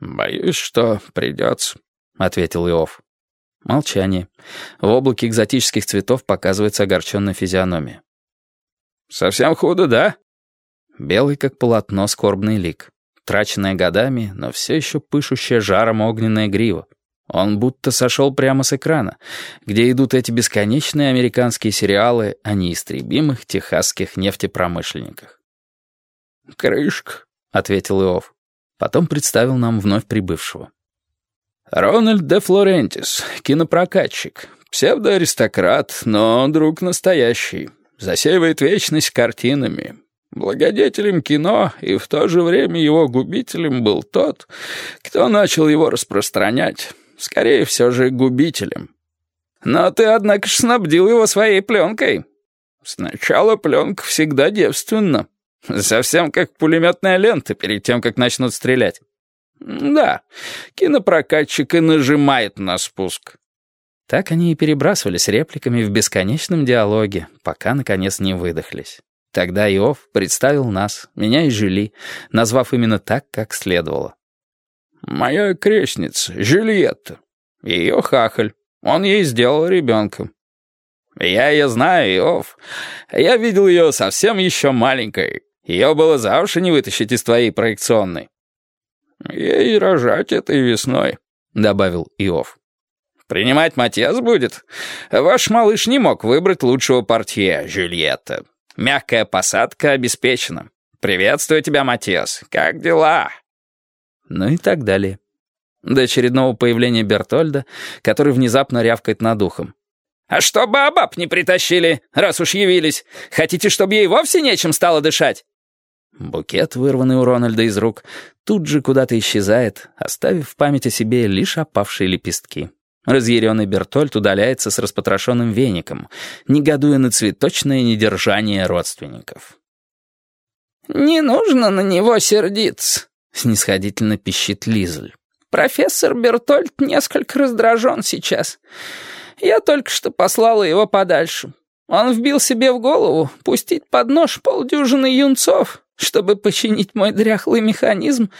«Боюсь, что придется», — ответил Иов. Молчание. В облаке экзотических цветов показывается огорченная физиономия. «Совсем худо, да?» Белый, как полотно, скорбный лик. Траченная годами, но все еще пышущая жаром огненная грива. Он будто сошел прямо с экрана, где идут эти бесконечные американские сериалы о неистребимых техасских нефтепромышленниках. «Крышка», — ответил Иов. Потом представил нам вновь прибывшего. «Рональд де Флорентис, кинопрокатчик, псевдоаристократ, но друг настоящий, засеивает вечность картинами. Благодетелем кино и в то же время его губителем был тот, кто начал его распространять, скорее все же губителем. Но ты, однако снабдил его своей пленкой. Сначала пленка всегда девственна». Совсем как пулеметная лента перед тем, как начнут стрелять. Да, кинопрокатчик и нажимает на спуск. Так они и перебрасывались репликами в бесконечном диалоге, пока, наконец, не выдохлись. Тогда Иов представил нас, меня и Жюли, назвав именно так, как следовало. «Моя крестница, Жюльетта. Ее хахаль. Он ей сделал ребенка. Я ее знаю, Иов. Я видел ее совсем еще маленькой. Ее было за уши не вытащить из твоей проекционной». «Ей рожать этой весной», — добавил Иов. «Принимать Матьяс будет? Ваш малыш не мог выбрать лучшего портье, Жюльетта. Мягкая посадка обеспечена. Приветствую тебя, Матьяс. Как дела?» Ну и так далее. До очередного появления Бертольда, который внезапно рявкает над ухом. «А что бабаб не притащили, раз уж явились? Хотите, чтобы ей вовсе нечем стало дышать?» Букет, вырванный у Рональда из рук, тут же куда-то исчезает, оставив в память о себе лишь опавшие лепестки. Разъяренный Бертольд удаляется с распотрошенным веником, негодуя на цветочное недержание родственников. «Не нужно на него сердиться», — снисходительно пищит Лизель. «Профессор Бертольд несколько раздражен сейчас. Я только что послала его подальше. Он вбил себе в голову пустить под нож полдюжины юнцов, чтобы починить мой дряхлый механизм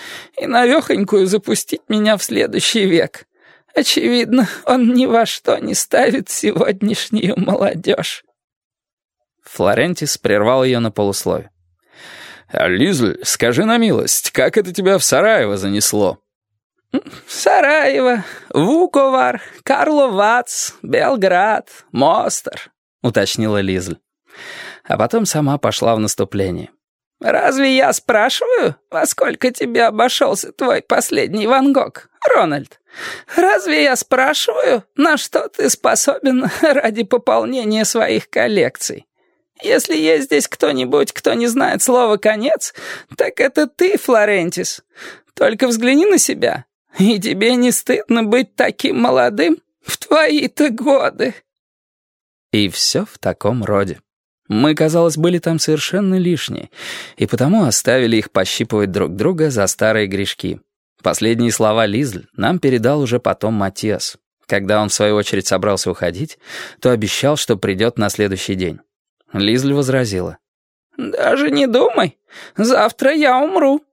и навехонькую запустить меня в следующий век. Очевидно, он ни во что не ставит сегодняшнюю молодежь». Флорентис прервал ее на полуслове. «Лизль, скажи на милость, как это тебя в Сараево занесло?» «Сараево, Вуковар, Карловац, Белград, Мостер», — уточнила Лизль. А потом сама пошла в наступление. «Разве я спрашиваю, во сколько тебе обошелся твой последний Ван Гог, Рональд? Разве я спрашиваю, на что ты способен ради пополнения своих коллекций? Если есть здесь кто-нибудь, кто не знает слова «конец», так это ты, Флорентис. Только взгляни на себя, и тебе не стыдно быть таким молодым в твои-то годы». И все в таком роде. Мы, казалось, были там совершенно лишние, и потому оставили их пощипывать друг друга за старые грешки. Последние слова Лизль нам передал уже потом Матиас. Когда он, в свою очередь, собрался уходить, то обещал, что придет на следующий день. Лизль возразила. «Даже не думай. Завтра я умру».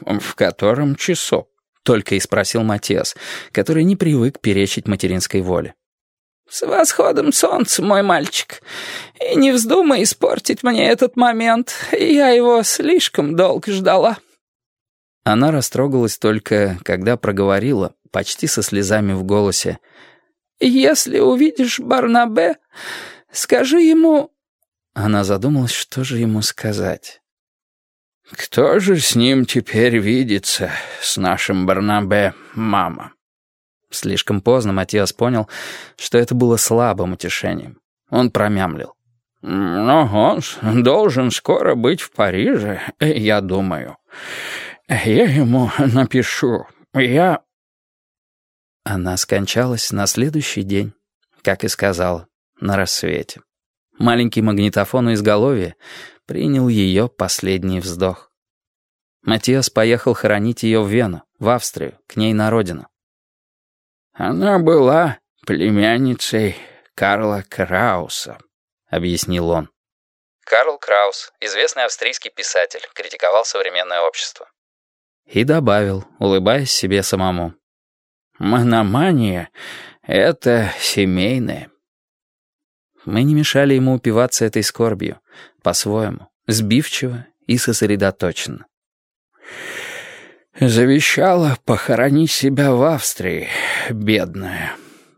«В котором часу?» — только и спросил Матиас, который не привык перечить материнской воле. «С восходом солнца, мой мальчик. И не вздумай испортить мне этот момент. Я его слишком долго ждала». Она растрогалась только, когда проговорила, почти со слезами в голосе. «Если увидишь Барнабе, скажи ему...» Она задумалась, что же ему сказать. «Кто же с ним теперь видится, с нашим Барнабе, мама?» Слишком поздно Матиас понял, что это было слабым утешением. Он промямлил. «Но он должен скоро быть в Париже, я думаю. Я ему напишу. Я...» Она скончалась на следующий день, как и сказала, на рассвете. Маленький магнитофон у изголовья принял ее последний вздох. Матиас поехал хоронить ее в Вену, в Австрию, к ней на родину. «Она была племянницей Карла Крауса», — объяснил он. Карл Краус, известный австрийский писатель, критиковал современное общество. И добавил, улыбаясь себе самому. «Мономания — это семейное». Мы не мешали ему упиваться этой скорбью, по-своему, сбивчиво и сосредоточенно. Завещала похоронить себя в Австрии, бедная.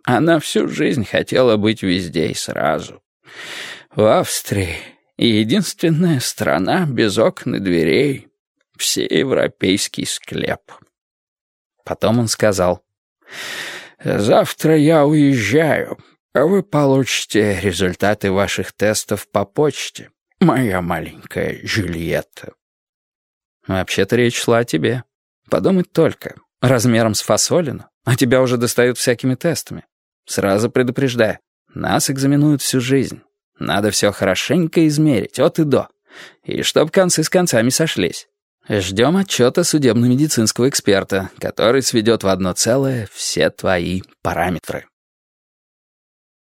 Она всю жизнь хотела быть везде и сразу. В Австрии единственная страна без окон и дверей. Всеевропейский склеп. Потом он сказал, «Завтра я уезжаю. Вы получите результаты ваших тестов по почте, моя маленькая Жюльетта. Вообще-то речь шла о тебе. Подумать только, размером с фасолину, а тебя уже достают всякими тестами. Сразу предупреждаю, нас экзаменуют всю жизнь. Надо все хорошенько измерить, от и до. И чтоб концы с концами сошлись. Ждем отчета судебно-медицинского эксперта, который сведет в одно целое все твои параметры.